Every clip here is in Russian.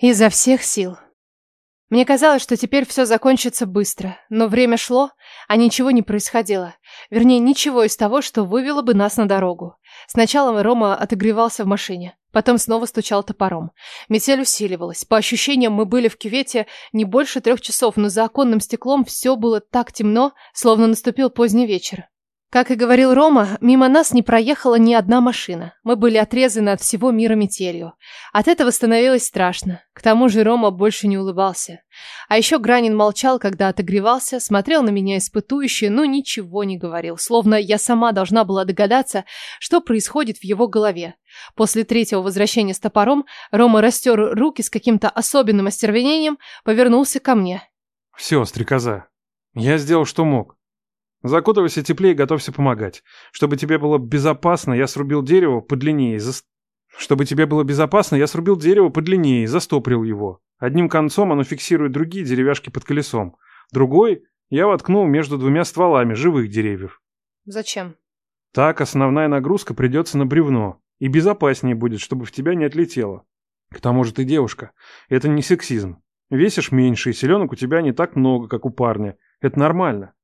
Изо всех сил. Мне казалось, что теперь все закончится быстро, но время шло, а ничего не происходило. Вернее, ничего из того, что вывело бы нас на дорогу. Сначала Рома отогревался в машине, потом снова стучал топором. Метель усиливалась. По ощущениям, мы были в кювете не больше трех часов, но за оконным стеклом все было так темно, словно наступил поздний вечер. Как и говорил Рома, мимо нас не проехала ни одна машина. Мы были отрезаны от всего мира метелью. От этого становилось страшно. К тому же Рома больше не улыбался. А еще Гранин молчал, когда отогревался, смотрел на меня испытующе, но ничего не говорил, словно я сама должна была догадаться, что происходит в его голове. После третьего возвращения с топором Рома растер руки с каким-то особенным остервенением, повернулся ко мне. «Все, стрекоза, я сделал, что мог. Закутывайся теплее и готовься помогать. Чтобы тебе было безопасно, я срубил дерево подлиннее и за... Чтобы тебе было безопасно, я срубил дерево подлиннее и застоприл его. Одним концом оно фиксирует другие деревяшки под колесом. Другой я воткнул между двумя стволами живых деревьев. Зачем? Так основная нагрузка придется на бревно. И безопаснее будет, чтобы в тебя не отлетело. К тому же ты девушка. Это не сексизм. Весишь меньше, и селенок у тебя не так много, как у парня. Это нормально.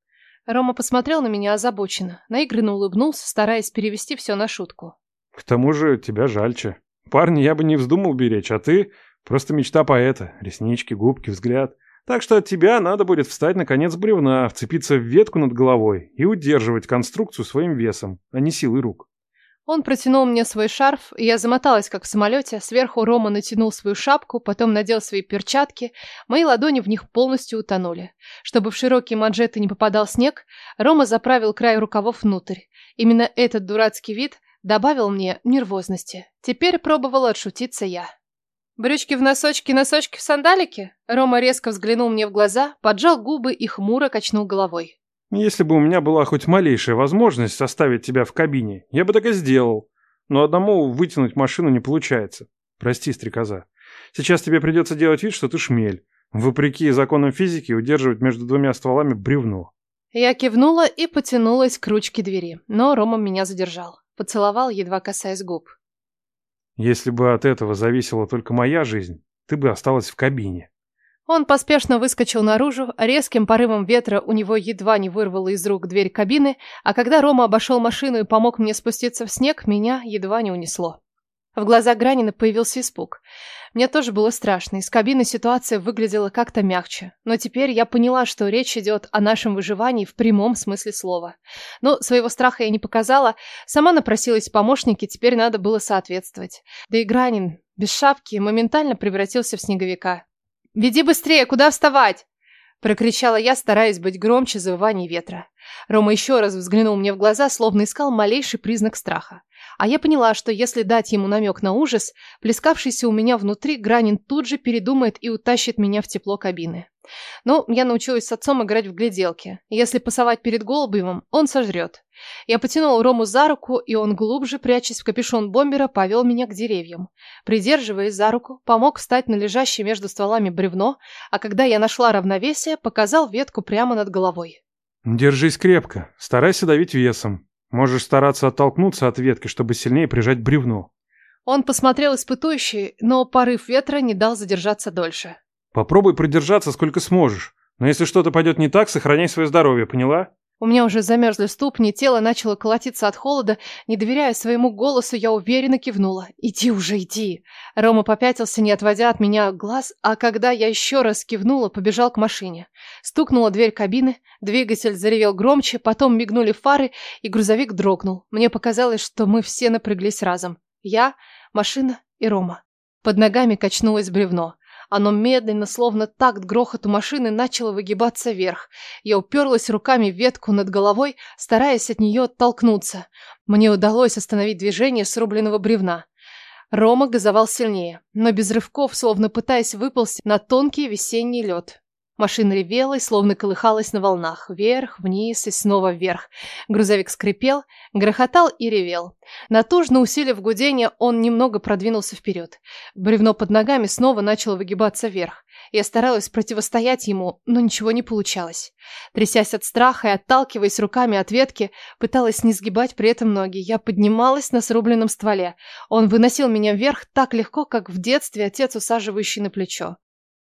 Рома посмотрел на меня озабоченно, наигранно улыбнулся, стараясь перевести все на шутку. К тому же тебя жальче. Парни я бы не вздумал беречь, а ты просто мечта поэта. Реснички, губки, взгляд. Так что от тебя надо будет встать на конец бревна, вцепиться в ветку над головой и удерживать конструкцию своим весом, а не силой рук. Он протянул мне свой шарф, и я замоталась, как в самолете. Сверху Рома натянул свою шапку, потом надел свои перчатки. Мои ладони в них полностью утонули. Чтобы в широкие манжеты не попадал снег, Рома заправил край рукавов внутрь. Именно этот дурацкий вид добавил мне нервозности. Теперь пробовала отшутиться я. «Брючки в носочки, носочки в сандалике?» Рома резко взглянул мне в глаза, поджал губы и хмуро качнул головой. Если бы у меня была хоть малейшая возможность оставить тебя в кабине, я бы так и сделал. Но одному вытянуть машину не получается. Прости, стрекоза. Сейчас тебе придется делать вид, что ты шмель. Вопреки законам физики удерживать между двумя стволами бревно. Я кивнула и потянулась к ручке двери, но Рома меня задержал. Поцеловал, едва касаясь губ. Если бы от этого зависела только моя жизнь, ты бы осталась в кабине. Он поспешно выскочил наружу, резким порывом ветра у него едва не вырвало из рук дверь кабины, а когда Рома обошел машину и помог мне спуститься в снег, меня едва не унесло. В глазах Гранина появился испуг. Мне тоже было страшно, из кабины ситуация выглядела как-то мягче. Но теперь я поняла, что речь идет о нашем выживании в прямом смысле слова. Но своего страха я не показала, сама напросилась в помощники, теперь надо было соответствовать. Да и Гранин без шапки моментально превратился в снеговика. «Веди быстрее, куда вставать?» Прокричала я, стараясь быть громче завываний ветра. Рома еще раз взглянул мне в глаза, словно искал малейший признак страха. А я поняла, что если дать ему намек на ужас, плескавшийся у меня внутри, Гранин тут же передумает и утащит меня в тепло кабины. Ну, я научилась с отцом играть в гляделки. Если пасовать перед Голубевым, он сожрет. Я потянул Рому за руку, и он, глубже прячась в капюшон бомбера, повел меня к деревьям. Придерживаясь за руку, помог встать на лежащее между стволами бревно, а когда я нашла равновесие, показал ветку прямо над головой. «Держись крепко, старайся давить весом. Можешь стараться оттолкнуться от ветки, чтобы сильнее прижать бревно». Он посмотрел испытующий, но порыв ветра не дал задержаться дольше. Попробуй продержаться сколько сможешь. Но если что-то пойдет не так, сохраняй свое здоровье, поняла? У меня уже замерзли ступни, тело начало колотиться от холода. Не доверяя своему голосу, я уверенно кивнула. «Иди уже, иди!» Рома попятился, не отводя от меня глаз, а когда я еще раз кивнула, побежал к машине. Стукнула дверь кабины, двигатель заревел громче, потом мигнули фары, и грузовик дрогнул. Мне показалось, что мы все напряглись разом. Я, машина и Рома. Под ногами качнулось бревно. Оно медленно, словно такт грохоту машины, начало выгибаться вверх. Я уперлась руками в ветку над головой, стараясь от нее оттолкнуться. Мне удалось остановить движение срубленного бревна. Рома газовал сильнее, но без рывков, словно пытаясь выползти на тонкий весенний лед. Машина ревела и словно колыхалась на волнах. Вверх, вниз и снова вверх. Грузовик скрипел, грохотал и ревел. Натужно усилив гудение, он немного продвинулся вперед. Бревно под ногами снова начало выгибаться вверх. Я старалась противостоять ему, но ничего не получалось. Трясясь от страха и отталкиваясь руками от ветки, пыталась не сгибать при этом ноги. Я поднималась на срубленном стволе. Он выносил меня вверх так легко, как в детстве отец, усаживающий на плечо.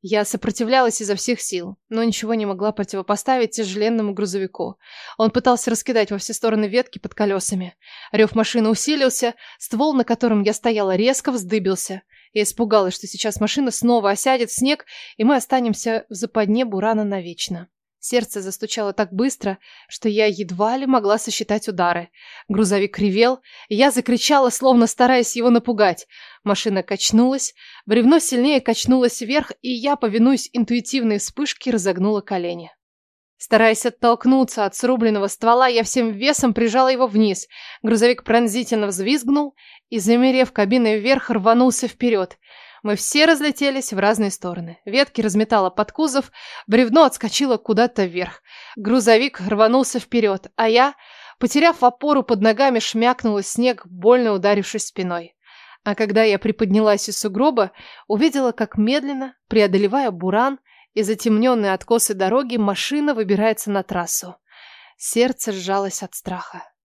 Я сопротивлялась изо всех сил, но ничего не могла противопоставить тяжеленному грузовику. Он пытался раскидать во все стороны ветки под колесами. Рев машины усилился, ствол, на котором я стояла, резко вздыбился. Я испугалась, что сейчас машина снова осядет в снег, и мы останемся в западне Бурана навечно. Сердце застучало так быстро, что я едва ли могла сосчитать удары. Грузовик ревел, я закричала, словно стараясь его напугать. Машина качнулась, бревно сильнее качнулось вверх, и я, повинуясь интуитивной вспышке, разогнула колени. Стараясь оттолкнуться от срубленного ствола, я всем весом прижала его вниз. Грузовик пронзительно взвизгнул и, замерев кабиной вверх, рванулся вперед. Мы все разлетелись в разные стороны. Ветки разметало под кузов, бревно отскочило куда-то вверх. Грузовик рванулся вперед, а я, потеряв опору под ногами, шмякнула снег, больно ударившись спиной. А когда я приподнялась из сугроба, увидела, как медленно, преодолевая буран и затемненные откосы дороги, машина выбирается на трассу. Сердце сжалось от страха.